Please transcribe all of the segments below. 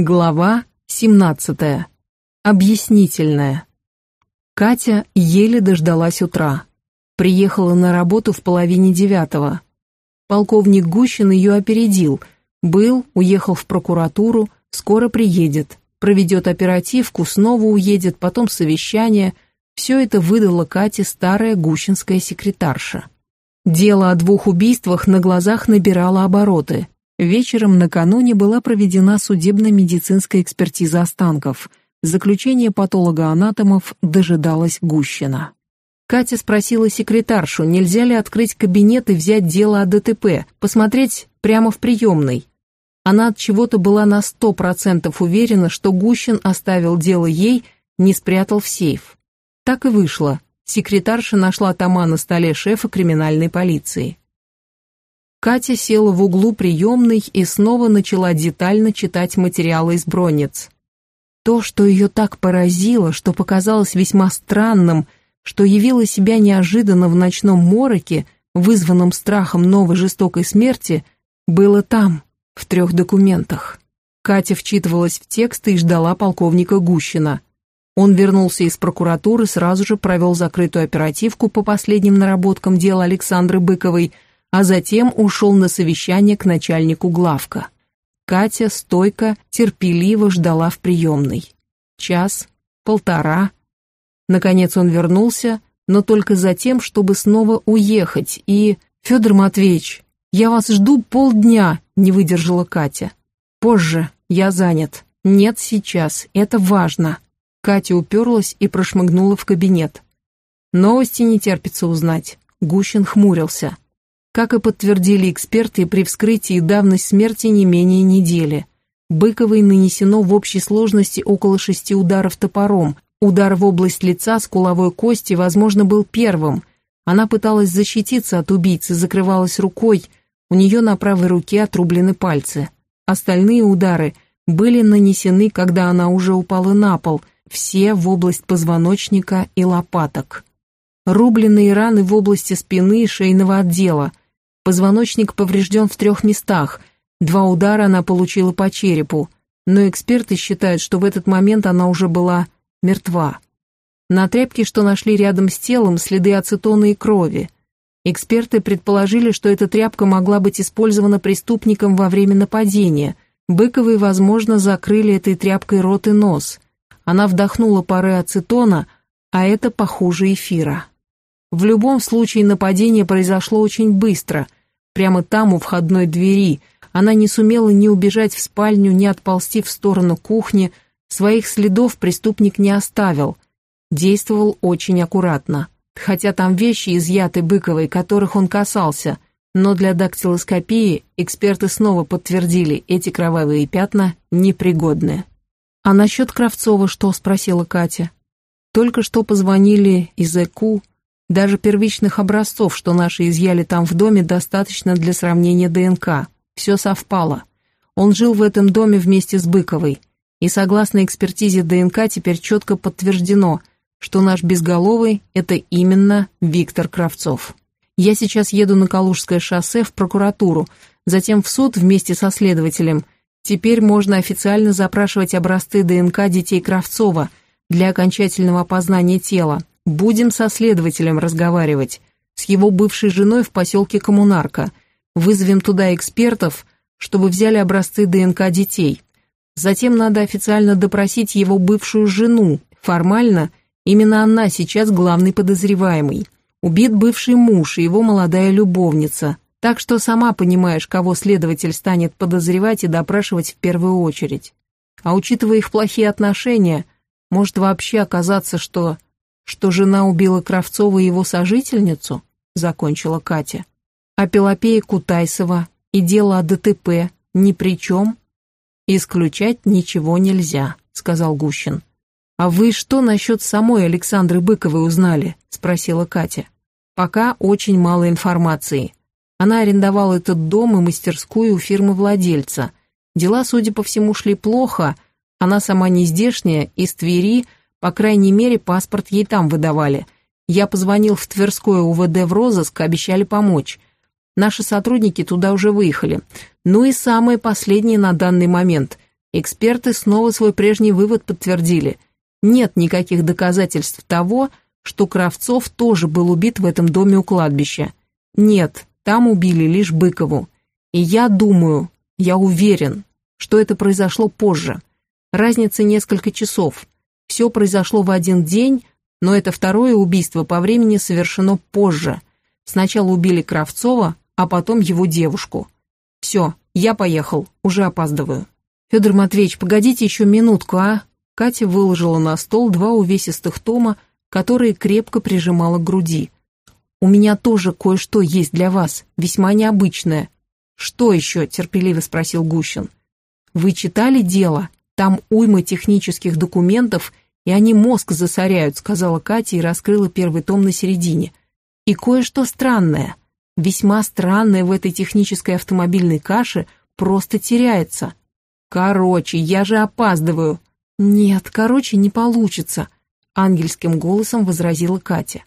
Глава 17. Объяснительная. Катя еле дождалась утра. Приехала на работу в половине девятого. Полковник Гущин ее опередил. Был, уехал в прокуратуру, скоро приедет. Проведет оперативку, снова уедет, потом совещание. Все это выдала Кате старая гущинская секретарша. Дело о двух убийствах на глазах набирало обороты. Вечером накануне была проведена судебно-медицинская экспертиза останков. Заключение патолога-анатомов дожидалась Гущина. Катя спросила секретаршу, нельзя ли открыть кабинет и взять дело о ДТП, посмотреть прямо в приемной. Она от чего-то была на сто процентов уверена, что Гущин оставил дело ей, не спрятал в сейф. Так и вышло. Секретарша нашла тома на столе шефа криминальной полиции. Катя села в углу приемной и снова начала детально читать материалы из бронниц. То, что ее так поразило, что показалось весьма странным, что явило себя неожиданно в ночном мороке, вызванном страхом новой жестокой смерти, было там, в трех документах. Катя вчитывалась в тексты и ждала полковника Гущина. Он вернулся из прокуратуры, сразу же провел закрытую оперативку по последним наработкам дела Александры Быковой – а затем ушел на совещание к начальнику главка. Катя стойко, терпеливо ждала в приемной. Час, полтора. Наконец он вернулся, но только за тем, чтобы снова уехать, и... «Федор Матвеевич, я вас жду полдня», — не выдержала Катя. «Позже, я занят. Нет сейчас, это важно». Катя уперлась и прошмыгнула в кабинет. Новости не терпится узнать. Гущин хмурился. Как и подтвердили эксперты, при вскрытии давность смерти не менее недели. Быковой нанесено в общей сложности около шести ударов топором. Удар в область лица с куловой кости, возможно, был первым. Она пыталась защититься от убийцы, закрывалась рукой. У нее на правой руке отрублены пальцы. Остальные удары были нанесены, когда она уже упала на пол, все в область позвоночника и лопаток. Рубленные раны в области спины и шейного отдела, Позвоночник поврежден в трех местах, два удара она получила по черепу, но эксперты считают, что в этот момент она уже была мертва. На тряпке, что нашли рядом с телом, следы ацетона и крови. Эксперты предположили, что эта тряпка могла быть использована преступником во время нападения. Быковой, возможно, закрыли этой тряпкой рот и нос. Она вдохнула пары ацетона, а это похуже эфира. В любом случае нападение произошло очень быстро – прямо там, у входной двери. Она не сумела ни убежать в спальню, ни отползти в сторону кухни. Своих следов преступник не оставил. Действовал очень аккуратно. Хотя там вещи изъяты Быковой, которых он касался. Но для дактилоскопии эксперты снова подтвердили, эти кровавые пятна непригодны. «А насчет Кравцова что?» – спросила Катя. «Только что позвонили из ЭКУ, даже первичных образцов, что наши изъяли там в доме, достаточно для сравнения ДНК. Все совпало. Он жил в этом доме вместе с Быковой. И согласно экспертизе ДНК теперь четко подтверждено, что наш безголовый – это именно Виктор Кравцов. Я сейчас еду на Калужское шоссе в прокуратуру, затем в суд вместе со следователем. Теперь можно официально запрашивать образцы ДНК детей Кравцова для окончательного опознания тела, Будем со следователем разговаривать, с его бывшей женой в поселке Коммунарка. Вызовем туда экспертов, чтобы взяли образцы ДНК детей. Затем надо официально допросить его бывшую жену. Формально, именно она сейчас главный подозреваемый. Убит бывший муж и его молодая любовница. Так что сама понимаешь, кого следователь станет подозревать и допрашивать в первую очередь. А учитывая их плохие отношения, может вообще оказаться, что что жена убила Кравцова и его сожительницу?» — закончила Катя. «А Пелопея Кутайсова и дело о ДТП ни при чем?» «Исключать ничего нельзя», — сказал Гущин. «А вы что насчет самой Александры Быковой узнали?» — спросила Катя. «Пока очень мало информации. Она арендовала этот дом и мастерскую у фирмы владельца. Дела, судя по всему, шли плохо. Она сама не здешняя, из Твери, по крайней мере, паспорт ей там выдавали. Я позвонил в Тверское УВД в розыск, обещали помочь. Наши сотрудники туда уже выехали. Ну и самое последнее на данный момент. Эксперты снова свой прежний вывод подтвердили. Нет никаких доказательств того, что Кравцов тоже был убит в этом доме у кладбища. Нет, там убили лишь Быкову. И я думаю, я уверен, что это произошло позже. Разница несколько часов. Все произошло в один день, но это второе убийство по времени совершено позже. Сначала убили Кравцова, а потом его девушку. Все, я поехал, уже опаздываю. Федор Матвеевич, погодите еще минутку, а? Катя выложила на стол два увесистых тома, которые крепко прижимала к груди. «У меня тоже кое-что есть для вас, весьма необычное». «Что еще?» – терпеливо спросил Гущин. «Вы читали дело? Там уйма технических документов, и они мозг засоряют», – сказала Катя и раскрыла первый том на середине. «И кое-что странное. Весьма странное в этой технической автомобильной каше просто теряется. Короче, я же опаздываю». «Нет, короче, не получится», ангельским голосом возразила Катя.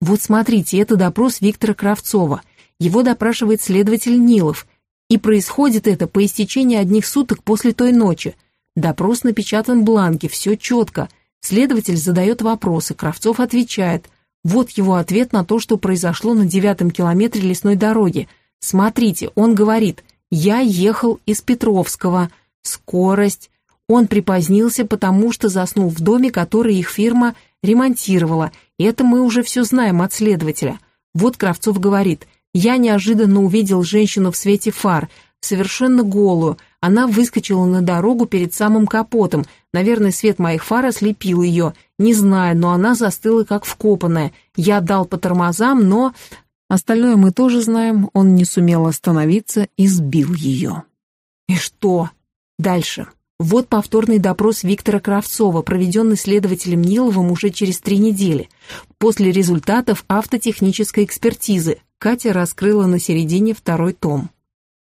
Вот смотрите, это допрос Виктора Кравцова. Его допрашивает следователь Нилов. И происходит это по истечении одних суток после той ночи. Допрос напечатан в бланке, все четко. Следователь задает вопросы, Кравцов отвечает. Вот его ответ на то, что произошло на девятом километре лесной дороги. Смотрите, он говорит, я ехал из Петровского. Скорость, он припозднился, потому что заснул в доме, который их фирма ремонтировала, это мы уже все знаем от следователя. Вот Кравцов говорит, я неожиданно увидел женщину в свете фар, совершенно голую, она выскочила на дорогу перед самым капотом, наверное, свет моих фар ослепил ее, не знаю, но она застыла как вкопанная, я дал по тормозам, но... Остальное мы тоже знаем, он не сумел остановиться и сбил ее. И что? Дальше. Вот повторный допрос Виктора Кравцова, проведенный следователем Ниловым уже через три недели. После результатов автотехнической экспертизы Катя раскрыла на середине второй том.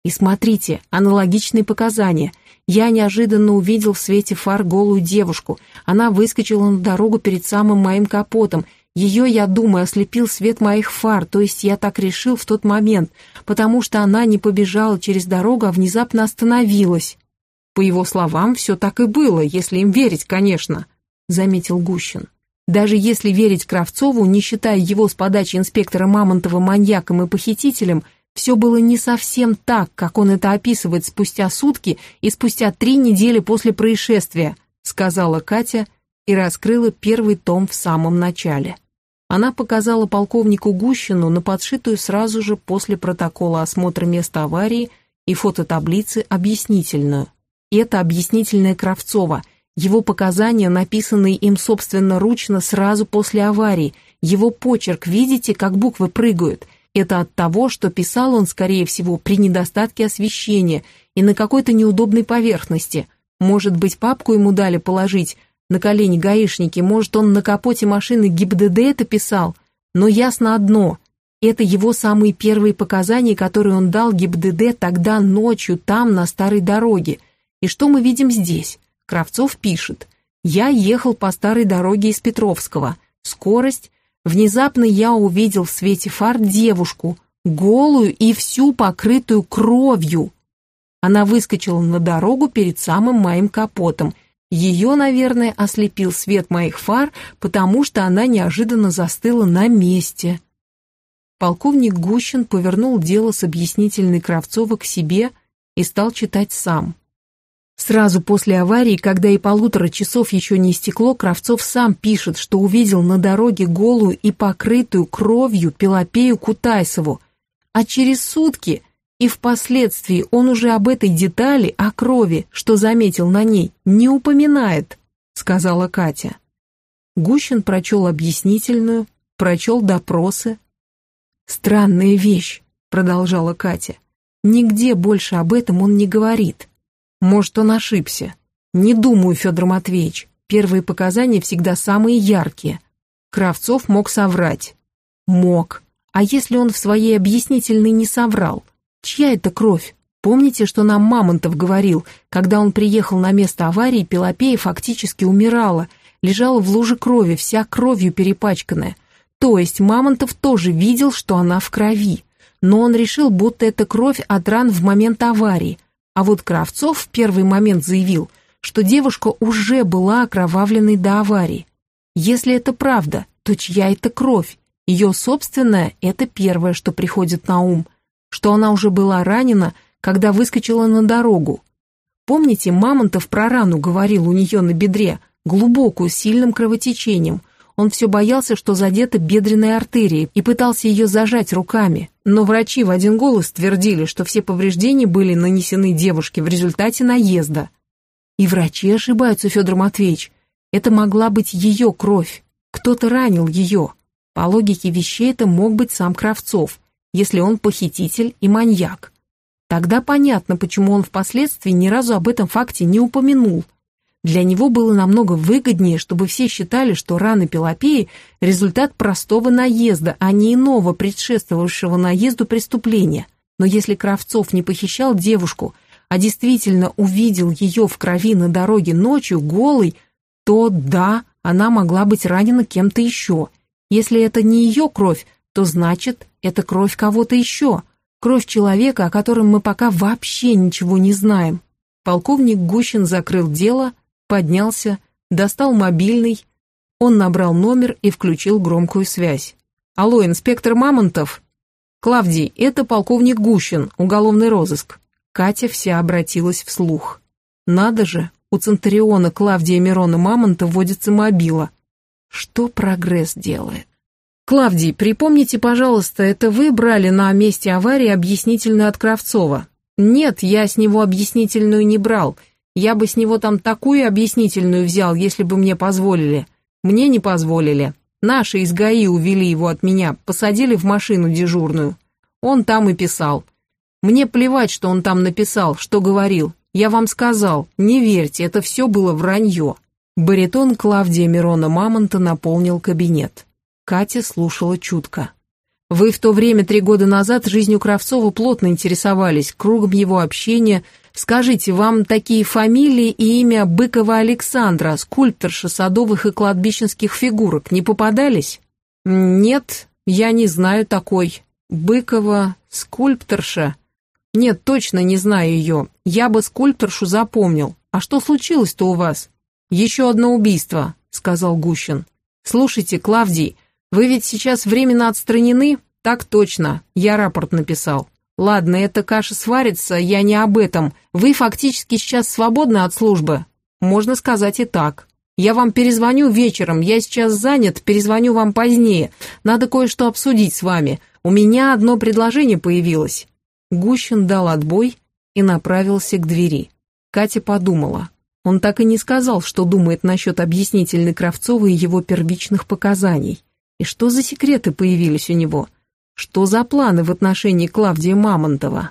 И смотрите, аналогичные показания. Я неожиданно увидел в свете фар голую девушку. Она выскочила на дорогу перед самым моим капотом. Ее, я думаю, ослепил свет моих фар, то есть я так решил в тот момент, потому что она не побежала через дорогу, а внезапно остановилась. По его словам, все так и было, если им верить, конечно, заметил Гущин. Даже если верить Кравцову, не считая его с подачи инспектора Мамонтова маньяком и похитителем, все было не совсем так, как он это описывает спустя сутки и спустя три недели после происшествия, сказала Катя и раскрыла первый том в самом начале. Она показала полковнику Гущину на подшитую сразу же после протокола осмотра места аварии и фототаблицы объяснительную. Это объяснительное Кравцова, его показания, написанные им собственноручно сразу после аварии, его почерк, видите, как буквы прыгают. Это от того, что писал он, скорее всего, при недостатке освещения и на какой-то неудобной поверхности. Может быть, папку ему дали положить на колени гаишники, может, он на капоте машины ГИБДД это писал. Но ясно одно – это его самые первые показания, которые он дал ГИБДД тогда ночью, там, на старой дороге – и что мы видим здесь? Кравцов пишет. «Я ехал по старой дороге из Петровского. Скорость. Внезапно я увидел в свете фар девушку, голую и всю покрытую кровью. Она выскочила на дорогу перед самым моим капотом. Ее, наверное, ослепил свет моих фар, потому что она неожиданно застыла на месте». Полковник Гущин повернул дело с объяснительной Кравцова к себе и стал читать сам. Сразу после аварии, когда и полутора часов еще не истекло, Кравцов сам пишет, что увидел на дороге голую и покрытую кровью Пелопею Кутайсову. А через сутки и впоследствии он уже об этой детали, о крови, что заметил на ней, не упоминает, сказала Катя. Гущин прочел объяснительную, прочел допросы. «Странная вещь», продолжала Катя. «Нигде больше об этом он не говорит». Может, он ошибся. Не думаю, Федор Матвеевич. Первые показания всегда самые яркие. Кравцов мог соврать. Мог. А если он в своей объяснительной не соврал? Чья это кровь? Помните, что нам Мамонтов говорил, когда он приехал на место аварии, Пелопея фактически умирала, лежала в луже крови, вся кровью перепачканная. То есть Мамонтов тоже видел, что она в крови. Но он решил, будто это кровь от ран в момент аварии, А вот Кравцов в первый момент заявил, что девушка уже была окровавленной до аварии. Если это правда, то чья это кровь? Ее собственная – это первое, что приходит на ум, что она уже была ранена, когда выскочила на дорогу. Помните, Мамонтов про рану говорил у нее на бедре, глубокую, сильным кровотечением. Он все боялся, что задета бедренная артерия, и пытался ее зажать руками. Но врачи в один голос твердили, что все повреждения были нанесены девушке в результате наезда. И врачи ошибаются, Федор Матвеевич. Это могла быть ее кровь. Кто-то ранил ее. По логике вещей это мог быть сам Кравцов, если он похититель и маньяк. Тогда понятно, почему он впоследствии ни разу об этом факте не упомянул. Для него было намного выгоднее, чтобы все считали, что раны Пелопеи – результат простого наезда, а не иного предшествовавшего наезду преступления. Но если Кравцов не похищал девушку, а действительно увидел ее в крови на дороге ночью, голой, то да, она могла быть ранена кем-то еще. Если это не ее кровь, то значит, это кровь кого-то еще. Кровь человека, о котором мы пока вообще ничего не знаем. Полковник Гущин закрыл дело, поднялся, достал мобильный. Он набрал номер и включил громкую связь. «Алло, инспектор Мамонтов?» «Клавдий, это полковник Гущин, уголовный розыск». Катя вся обратилась вслух. «Надо же, у Центуриона Клавдия Мирона Мамонта водится мобила. Что прогресс делает? Клавдий, припомните, пожалуйста, это вы брали на месте аварии объяснительную от Кравцова? Нет, я с него объяснительную не брал. Я бы с него там такую объяснительную взял, если бы мне позволили. Мне не позволили. Наши из ГАИ увели его от меня, посадили в машину дежурную. Он там и писал. Мне плевать, что он там написал, что говорил. Я вам сказал, не верьте, это все было вранье». Баритон Клавдия Мирона Мамонта наполнил кабинет. Катя слушала чутко. «Вы в то время, три года назад, жизнью Кравцова плотно интересовались, кругом его общения. Скажите, вам такие фамилии и имя Быкова Александра, скульпторша садовых и кладбищенских фигурок, не попадались?» «Нет, я не знаю такой. Быкова, скульпторша...» «Нет, точно не знаю ее. Я бы скульпторшу запомнил. А что случилось-то у вас?» «Еще одно убийство», — сказал Гущин. «Слушайте, Клавдий, вы ведь сейчас временно отстранены?» «Так точно. Я рапорт написал». «Ладно, эта каша сварится, я не об этом. Вы фактически сейчас свободны от службы?» «Можно сказать и так. Я вам перезвоню вечером, я сейчас занят, перезвоню вам позднее. Надо кое-что обсудить с вами. У меня одно предложение появилось». Гущин дал отбой и направился к двери. Катя подумала. Он так и не сказал, что думает насчет объяснительной Кравцова и его первичных показаний. И что за секреты появились у него? Что за планы в отношении Клавдия Мамонтова?